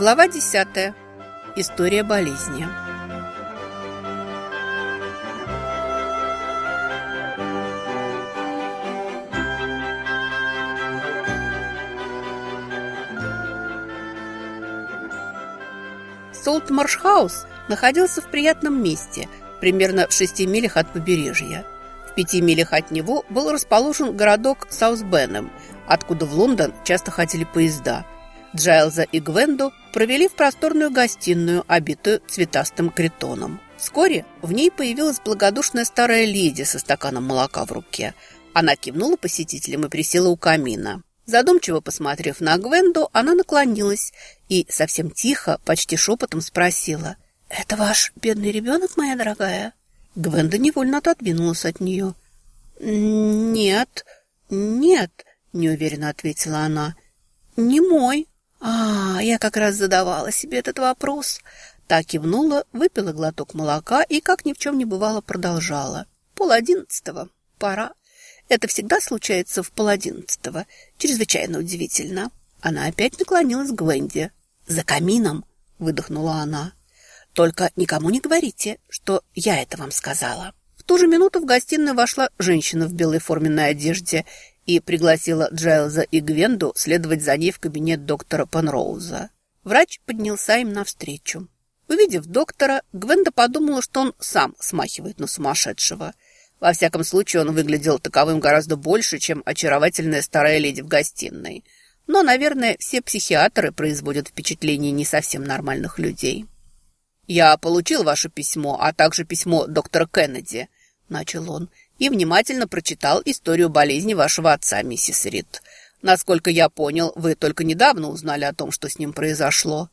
Глава 10. История болезни. Солт-Маршхаус находился в приятном месте, примерно в шести милях от побережья. В пяти милях от него был расположен городок Саусбенем, откуда в Лондон часто ходили поезда – Джайлза и Гвенду провели в просторную гостиную, обитую цветастым критоном. Вскоре в ней появилась благодушная старая леди со стаканом молока в руке. Она кивнула посетителям и присела у камина. Задумчиво посмотрев на Гвенду, она наклонилась и совсем тихо, почти шепотом спросила. «Это ваш бедный ребенок, моя дорогая?» Гвенда невольно отодвинулась от нее. «Нет, нет», — неуверенно ответила она. «Не мой». «А, я как раз задавала себе этот вопрос». Так кивнула, выпила глоток молока и, как ни в чем не бывало, продолжала. «Пол одиннадцатого. Пора. Это всегда случается в пол одиннадцатого. Чрезвычайно удивительно». Она опять наклонилась к Гвенде. «За камином!» — выдохнула она. «Только никому не говорите, что я это вам сказала». В ту же минуту в гостиную вошла женщина в белой форменной одежде и пригласила Джайлза и Гвенду следовать за ней в кабинет доктора Пенроуза. Врач поднялся им навстречу. Увидев доктора, Гвенда подумала, что он сам смахивает на сумасшедшего. Во всяком случае, он выглядел таковым гораздо больше, чем очаровательная старая леди в гостиной. Но, наверное, все психиатры производят впечатление не совсем нормальных людей. «Я получил ваше письмо, а также письмо доктора Кеннеди», — начал он и внимательно прочитал историю болезни вашего отца, миссис Рид. Насколько я понял, вы только недавно узнали о том, что с ним произошло».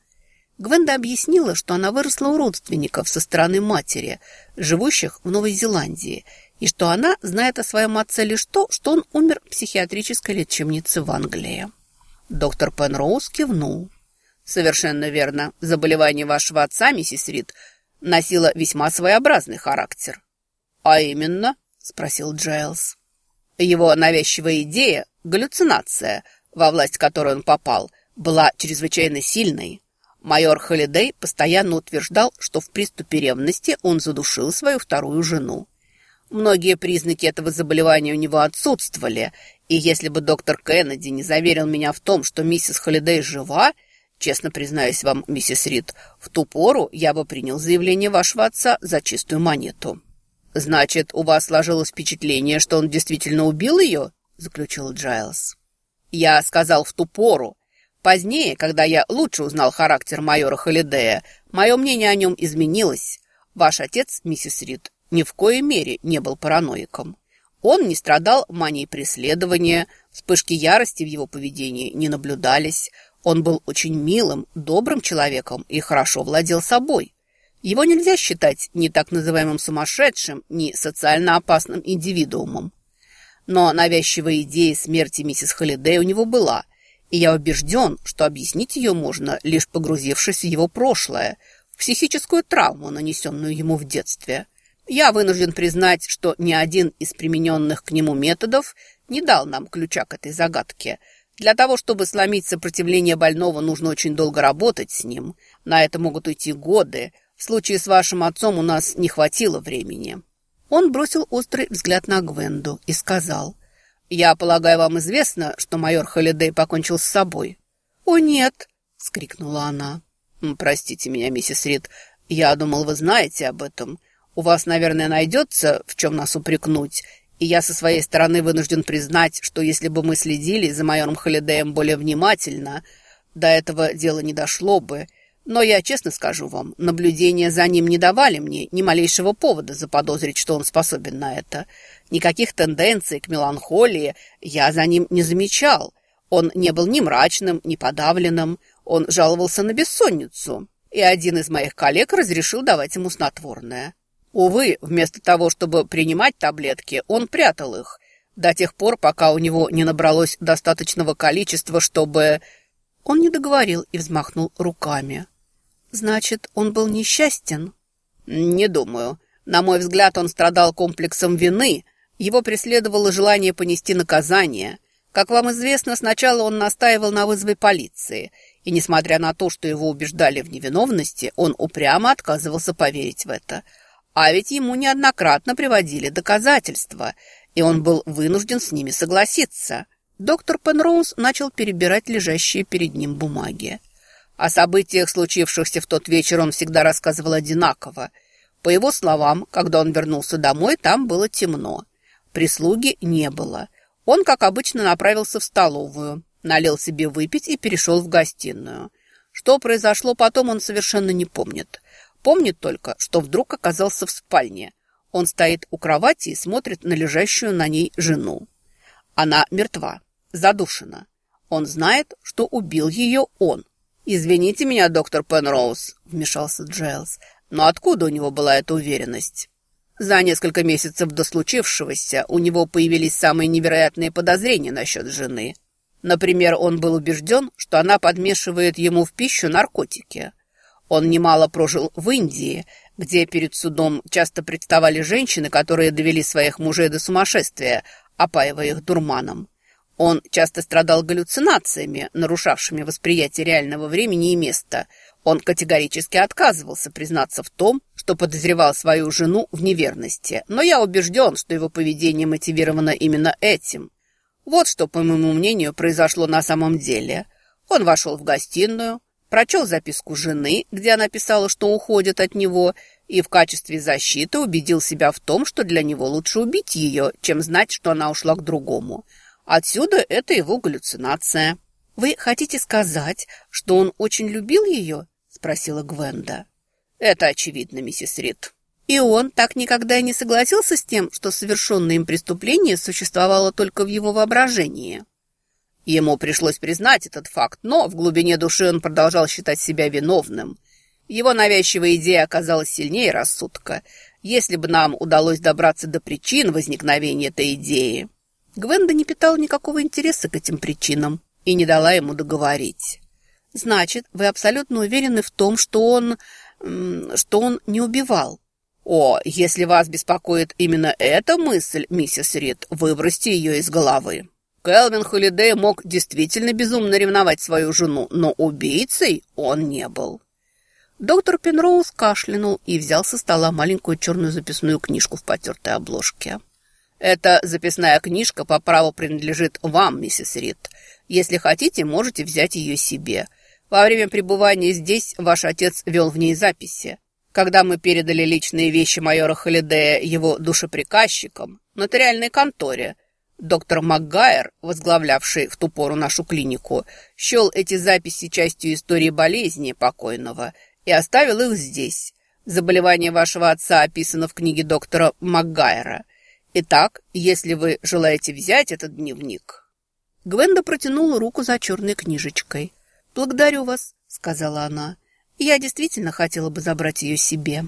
Гвенда объяснила, что она выросла у родственников со стороны матери, живущих в Новой Зеландии, и что она знает о своем отце лишь то, что он умер в психиатрической лечебнице в Англии. Доктор Пенроуз кивнул. «Совершенно верно. Заболевание вашего отца, миссис Рид, носило весьма своеобразный характер». «А именно?» Спросил Джайлз. Его навязчивая идея, галлюцинация, во власть которой он попал, была чрезвычайно сильной. Майор Холидей постоянно утверждал, что в приступе ревности он задушил свою вторую жену. Многие признаки этого заболевания у него отсутствовали, и если бы доктор Кеннеди не заверил меня в том, что миссис Холидей жива, честно признаюсь вам, миссис Рид, в ту пору я бы принял заявление вашего отца за чистую монету. «Значит, у вас сложилось впечатление, что он действительно убил ее?» – заключил Джайлз. «Я сказал в ту пору. Позднее, когда я лучше узнал характер майора Холидея, мое мнение о нем изменилось. Ваш отец, миссис Рид, ни в коей мере не был параноиком. Он не страдал манией преследования, вспышки ярости в его поведении не наблюдались. Он был очень милым, добрым человеком и хорошо владел собой. Его нельзя считать ни так называемым сумасшедшим, ни социально опасным индивидуумом. Но навязчивая идея смерти миссис Холидей у него была, и я убежден, что объяснить ее можно, лишь погрузившись в его прошлое, в психическую травму, нанесенную ему в детстве. Я вынужден признать, что ни один из примененных к нему методов не дал нам ключа к этой загадке. Для того, чтобы сломить сопротивление больного, нужно очень долго работать с ним. На это могут уйти годы – в случае с вашим отцом у нас не хватило времени». Он бросил острый взгляд на Гвенду и сказал, «Я полагаю, вам известно, что майор Холидей покончил с собой?» «О, нет!» — скрикнула она. «Простите меня, миссис Рид, я думал, вы знаете об этом. У вас, наверное, найдется, в чем нас упрекнуть, и я со своей стороны вынужден признать, что если бы мы следили за майором Холидеем более внимательно, до этого дела не дошло бы, но я честно скажу вам, наблюдения за ним не давали мне ни малейшего повода заподозрить, что он способен на это. Никаких тенденций к меланхолии я за ним не замечал. Он не был ни мрачным, ни подавленным. Он жаловался на бессонницу. И один из моих коллег разрешил давать ему снотворное. Увы, вместо того, чтобы принимать таблетки, он прятал их. До тех пор, пока у него не набралось достаточного количества, чтобы... Он не договорил и взмахнул руками. Значит, он был несчастен? Не думаю. На мой взгляд, он страдал комплексом вины. Его преследовало желание понести наказание. Как вам известно, сначала он настаивал на вызове полиции. И несмотря на то, что его убеждали в невиновности, он упрямо отказывался поверить в это. А ведь ему неоднократно приводили доказательства, и он был вынужден с ними согласиться. Доктор Пенроуз начал перебирать лежащие перед ним бумаги. О событиях, случившихся в тот вечер, он всегда рассказывал одинаково. По его словам, когда он вернулся домой, там было темно. Прислуги не было. Он, как обычно, направился в столовую, налил себе выпить и перешел в гостиную. Что произошло потом, он совершенно не помнит. Помнит только, что вдруг оказался в спальне. Он стоит у кровати и смотрит на лежащую на ней жену. Она мертва, задушена. Он знает, что убил ее он. «Извините меня, доктор Пенроуз», — вмешался Джейлс, «но откуда у него была эта уверенность?» За несколько месяцев до случившегося у него появились самые невероятные подозрения насчет жены. Например, он был убежден, что она подмешивает ему в пищу наркотики. Он немало прожил в Индии, где перед судом часто представали женщины, которые довели своих мужей до сумасшествия, опаивая их дурманом. Он часто страдал галлюцинациями, нарушавшими восприятие реального времени и места. Он категорически отказывался признаться в том, что подозревал свою жену в неверности, но я убежден, что его поведение мотивировано именно этим. Вот что, по моему мнению, произошло на самом деле. Он вошел в гостиную, прочел записку жены, где она писала, что уходит от него, и в качестве защиты убедил себя в том, что для него лучше убить ее, чем знать, что она ушла к другому – Отсюда это его галлюцинация. «Вы хотите сказать, что он очень любил ее?» – спросила Гвенда. «Это очевидно, миссис Рид». И он так никогда и не согласился с тем, что совершенное им преступление существовало только в его воображении. Ему пришлось признать этот факт, но в глубине души он продолжал считать себя виновным. Его навязчивая идея оказалась сильнее рассудка, если бы нам удалось добраться до причин возникновения этой идеи. Гвенда не питала никакого интереса к этим причинам и не дала ему договорить. «Значит, вы абсолютно уверены в том, что он... что он не убивал?» «О, если вас беспокоит именно эта мысль, миссис Рид, выбросьте ее из головы. Кэлвин Холидей мог действительно безумно ревновать свою жену, но убийцей он не был». Доктор Пенроуз кашлянул и взял со стола маленькую черную записную книжку в потертой обложке. Эта записная книжка по праву принадлежит вам, миссис Рид. Если хотите, можете взять ее себе. Во время пребывания здесь ваш отец вел в ней записи. Когда мы передали личные вещи майора Холидея его душеприказчикам, нотариальной конторе, доктор МакГайер, возглавлявший в ту пору нашу клинику, счел эти записи частью истории болезни покойного и оставил их здесь. Заболевание вашего отца описано в книге доктора МакГайера – Итак, если вы желаете взять этот дневник...» Гвенда протянула руку за черной книжечкой. «Благодарю вас», — сказала она. «Я действительно хотела бы забрать ее себе».